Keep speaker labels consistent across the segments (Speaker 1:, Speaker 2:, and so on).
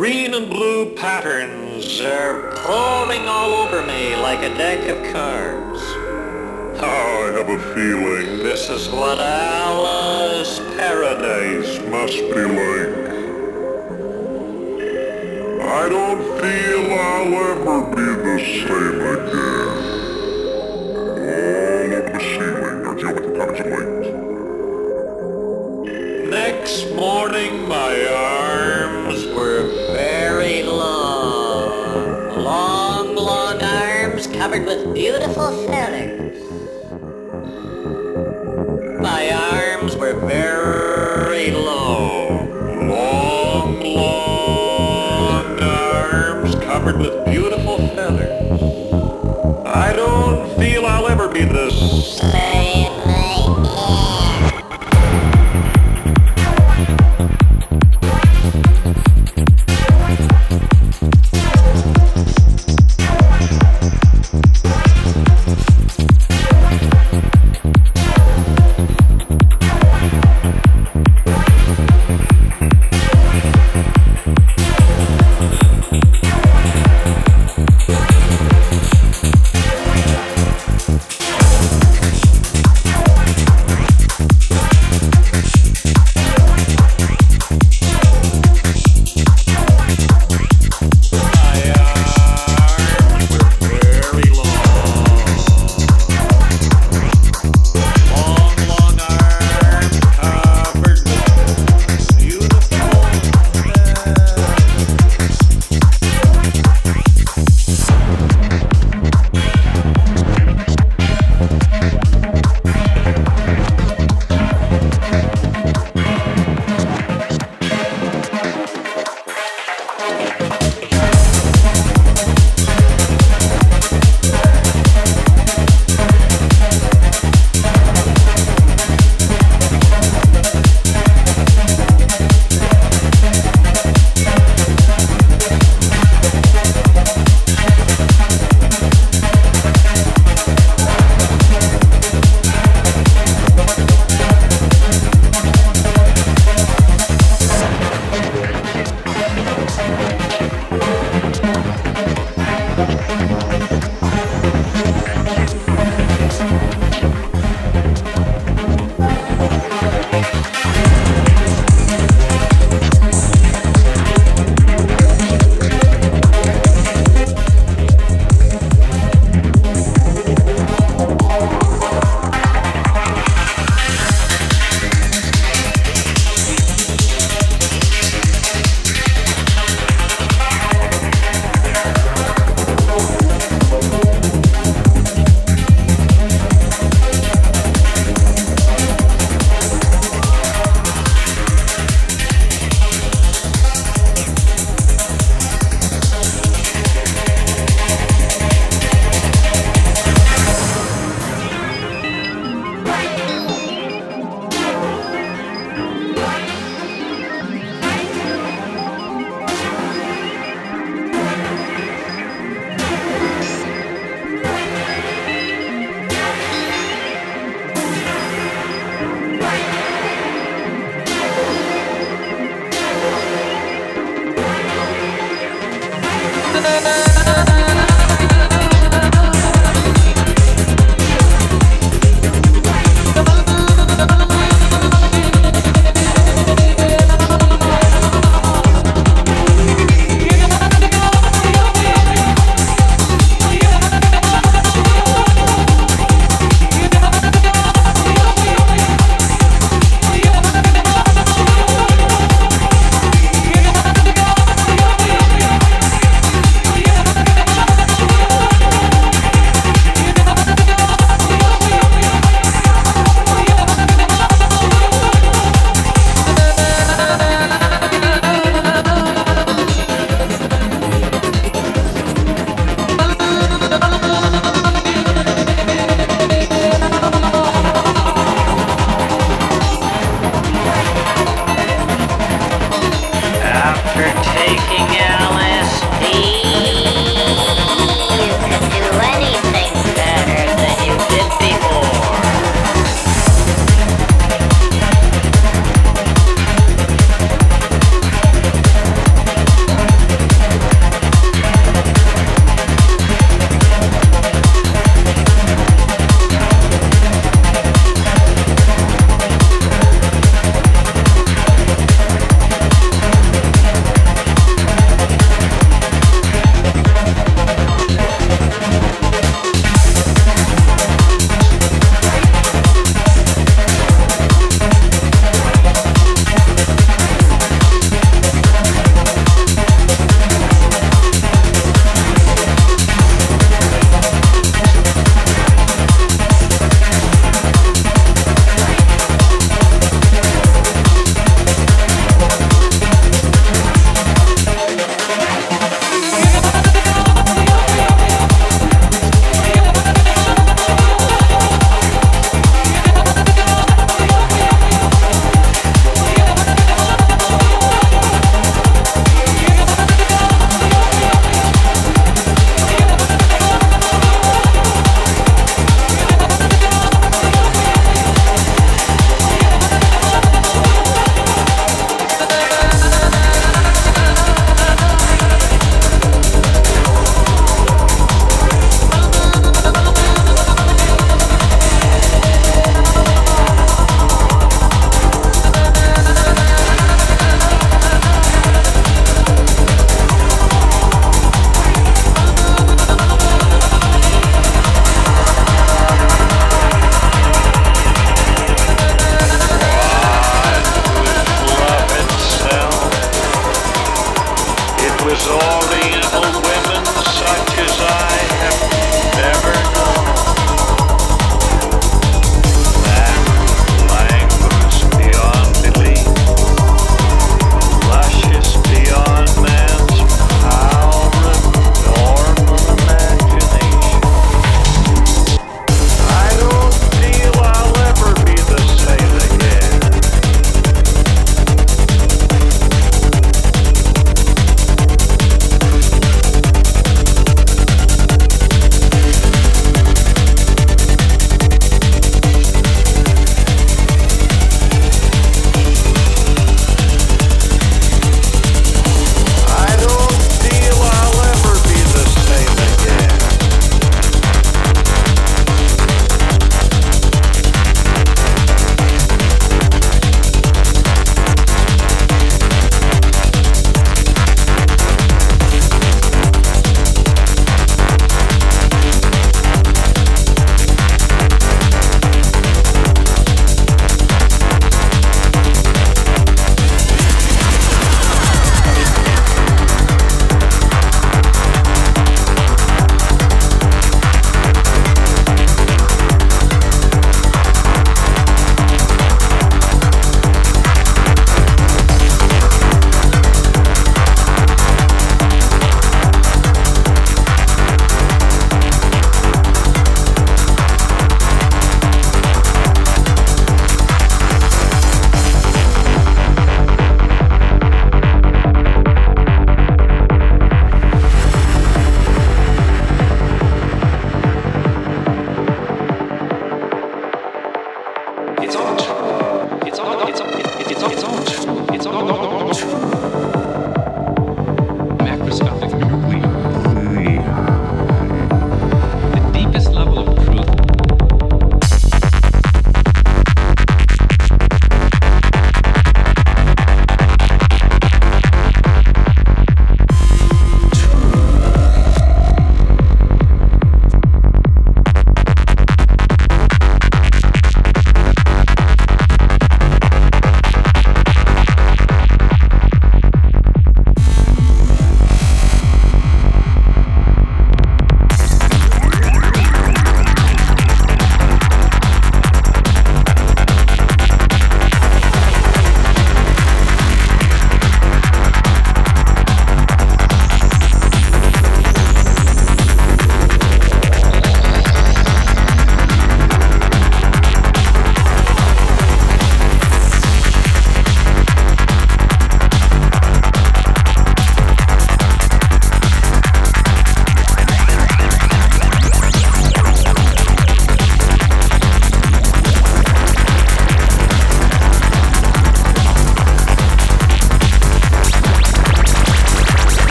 Speaker 1: green and blue patterns are crawling all over me like a deck of cards.
Speaker 2: Oh, I have a feeling
Speaker 1: This is what Alice Paradise
Speaker 2: must be like. I don't feel I'll ever be the same again. All over the ceiling are geometric patterns of light.
Speaker 1: Next morning, beautiful feathers. My arms were very long. Long, long arms covered with beautiful feathers. I don't feel I'll ever be the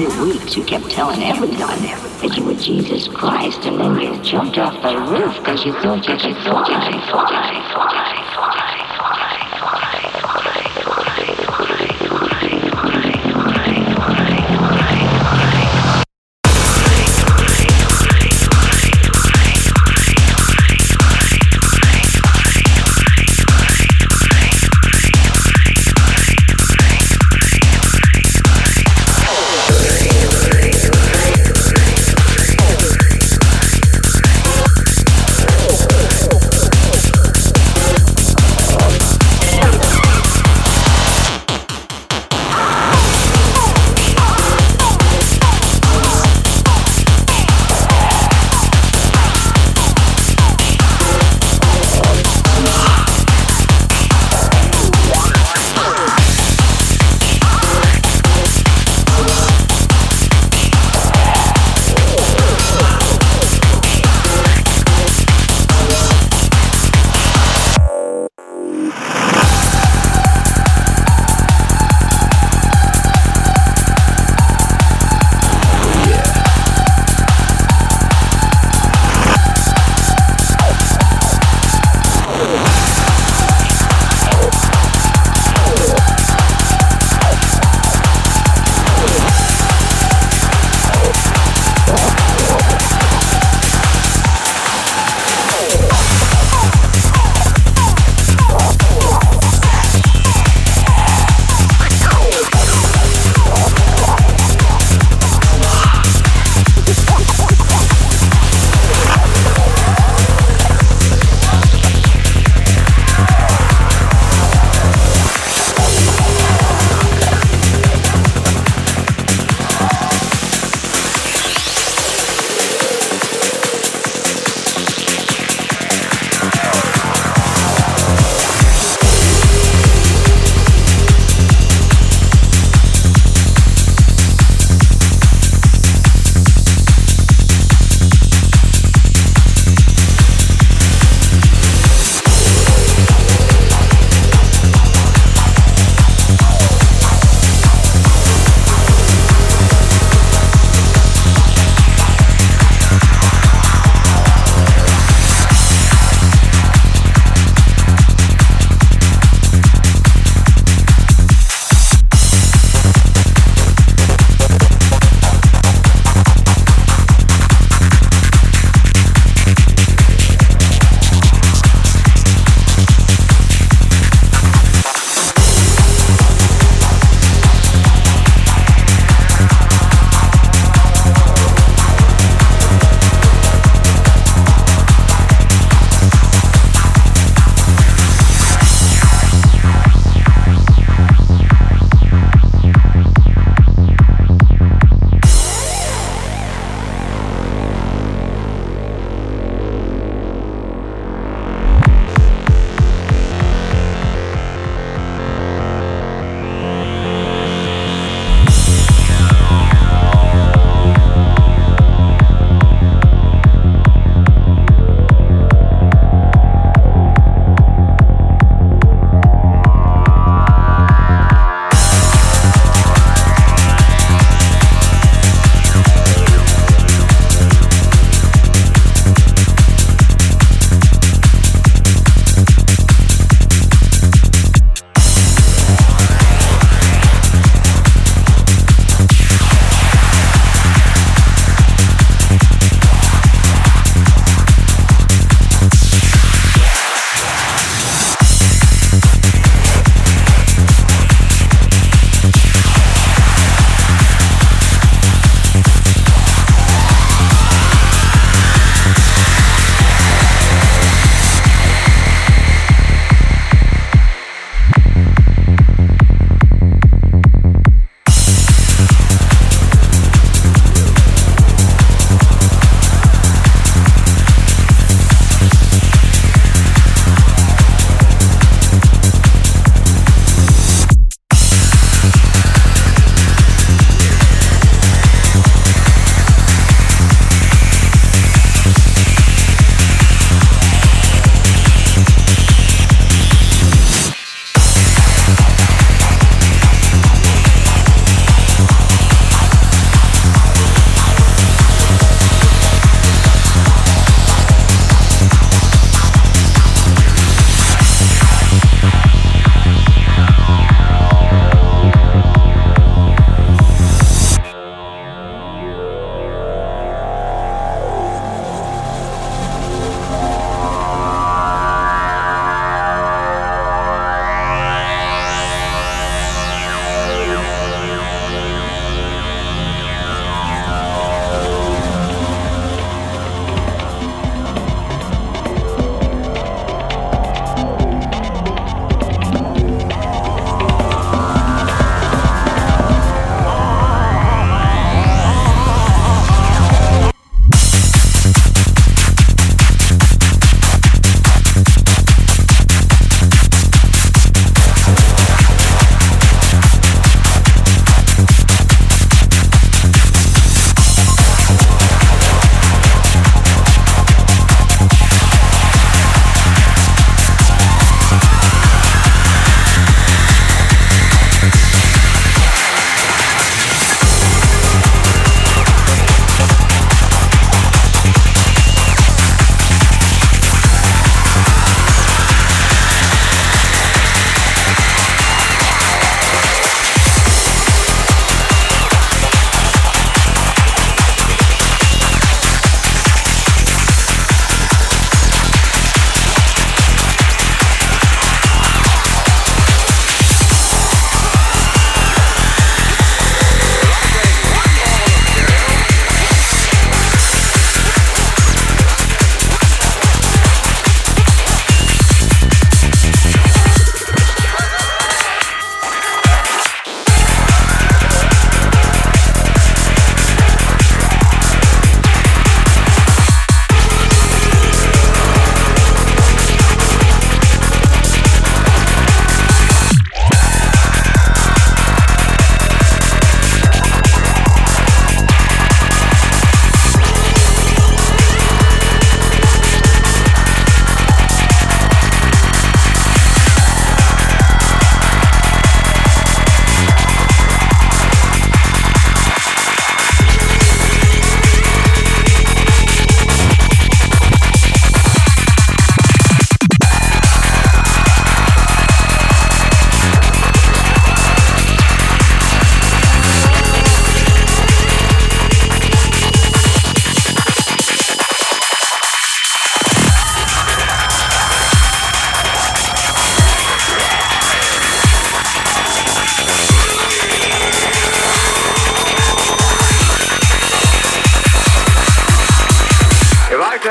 Speaker 3: two weeks. You kept telling everyone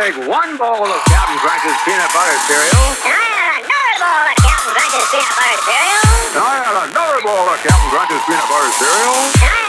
Speaker 4: take one bowl of Captain Crunch's peanut butter cereal.
Speaker 5: Can I have another bowl of Captain Crunch's peanut butter cereal?
Speaker 4: Can I have another bowl of Captain Crunch's peanut butter cereal?